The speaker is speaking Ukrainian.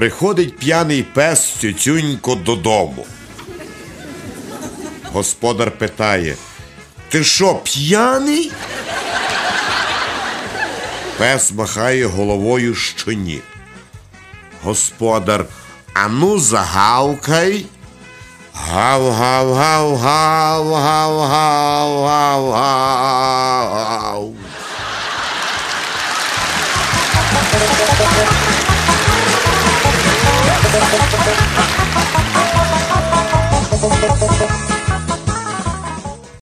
Приходить п'яний пес цюцюнько додому. Господар питає: Ти що, п'яний? Пес махає головою, що ні. Господар, ану загавкай. Гав, гав, гав, гав, гав, гав, гав, гав.